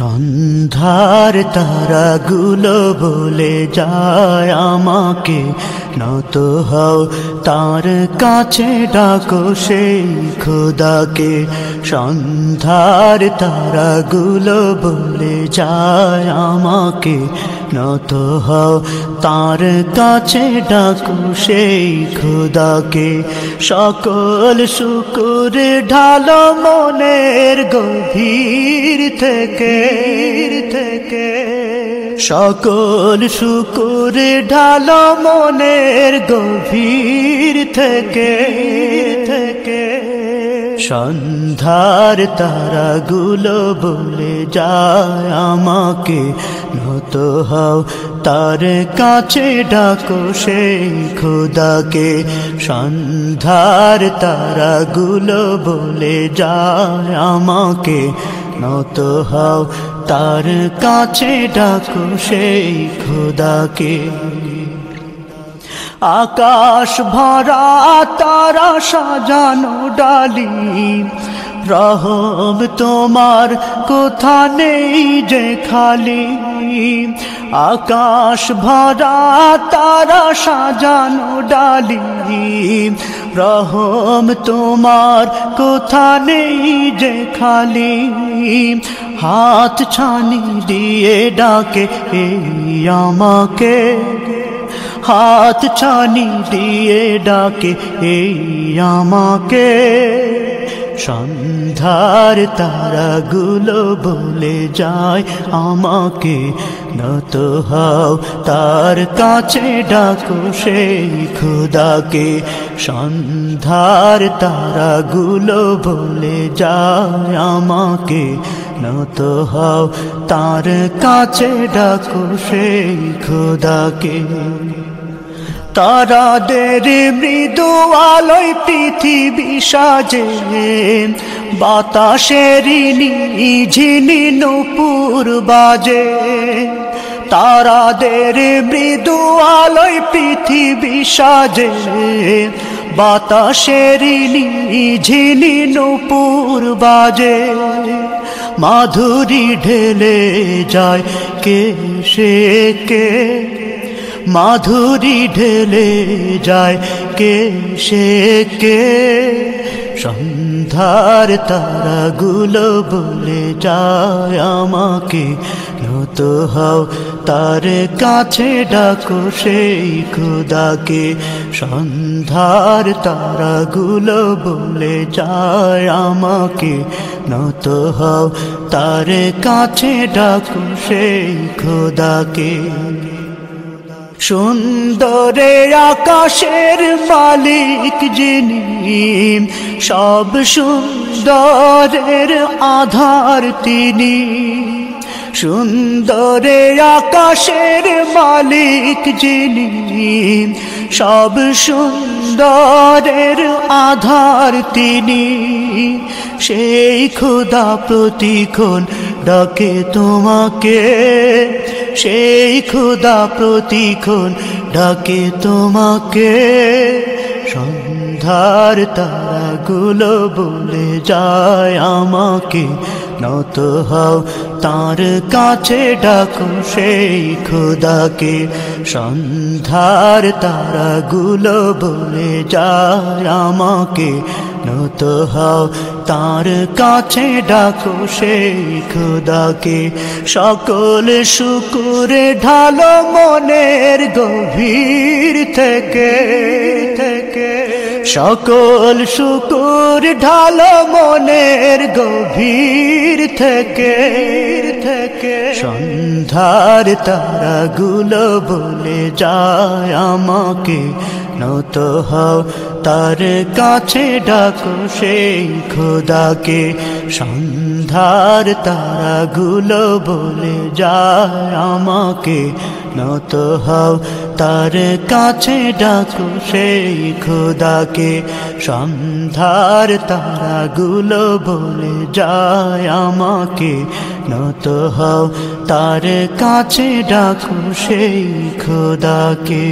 সন্ধ্যার তারাগুলো বলে যায় আমাকে, নত হও তার কাছে ডাকো সেই খোদাকে। সন্ধ্যার তারাগুলো বলে যায় আমাকে, নত হও তার কাছে ডাকো সেই খোদাকে। সকল শুকুর ঢালো মনের গভীর থেকে থেকে সকল শুকুর ঢালো মনের গভীর থেকে থেকে সন্ধ্যার তারাগুলো বলে যায় আমাকে নত হও তার কাছে ডাকো সেই খোদাকে সন্ধ্যার তারাগুলো বলে যায় আমাকে নত হও তার কাছে ডাকো সেই খোদাকে। আকাশ ভরা তারা সাজানো ডালি রহম তোমার কোথা নেই যে খালি। আকাশ ভরা, তারা সাজানো ডালি। রহম তোমার কোথা নেই যে খালি। হাত ছানি দিয়ে ডাকে আমাকে। হাত ছানি দিয়ে ডাকে এই আমাকে। সন্ধ্যার তারাগুলো বলে যায়, আমাকে নত হও, তার কাছে ডাকো সেই খুদাকে সন্ধ্যার তারাগুলো বলে যায়, আমাকে নত হও, তার কাছে ডাকো সেই খুদাকে তারাদের মৃদু আলোয় পৃথিবী সাজে। বাতাসের ঝিনি নুপুর বাজে তারাদের মৃদু আলোয় পৃথিবী সাজে। বাতাসের ঝিনি নুপুর বাজে মাধুরী ঢেলে যায় কে সে কে? মাধুরী ঢেলে যায় কে সে কে? সন্ধ্যার তারাগুলো বলে যায় আমাকে নত হও তার কাছে ডাকো সেই খুদাকে সন্ধ্যার তারাগুলো বলে যায় আমাকে নত হও তার কাছে ডাকো সেই খুদাকে সুন্দরে আকাশের মালিক যিনি, সব সুন্দরের আধার তিনি। সুন্দরে আকাশের মালিক যিনি, সব সুন্দরের আধার তিনি। সেই ক্ষুদা প্রতিক্ষণ ডাকে তোমাকে সেই ক্ষুদা প্রতিক্ষণ ডাকে তোমাকে। সন্ধ্যার তারাগুলো বলে যায় আমাকে নত হও। তার কাছে ডাকো সেই খোদাকে। সন্ধ্যার তারাগুলো বলে যায় আমাকে নত হও। তার কাছে ডাকো সেই খোদাকে। সকল শুকুরে ঢালো মনের গভীর থেকে থেকে। সকল শুকুর ঢালো মনের গভীর থেকে থেকে সন্ধ্যার তারাগুলো বলে যায় আমাকে। নত হও তার কাছে ডাকো সেই খোদাকে। সন্ধ্যার তারাগুলো বলে যায় আমাকে। নত হও তার কাছে ডাকো সেই খোদাকে। সন্ধ্যার তারাগুলো বলে যায় আমাকে। নত হও তার কাছে ডাকু সেই খোদাকে।